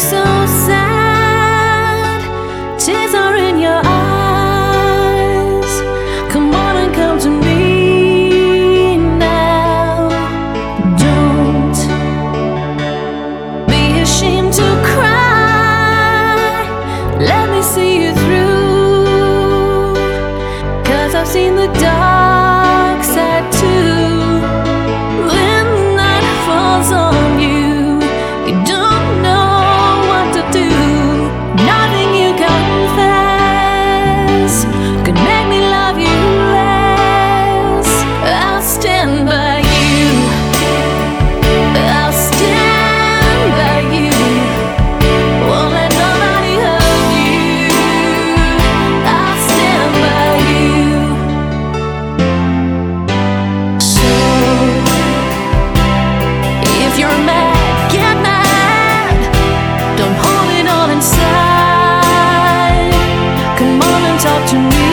so sad. Tears are in your eyes. Come on and come to me now. Don't be ashamed to cry. Let me see you through. Cause I've seen the to me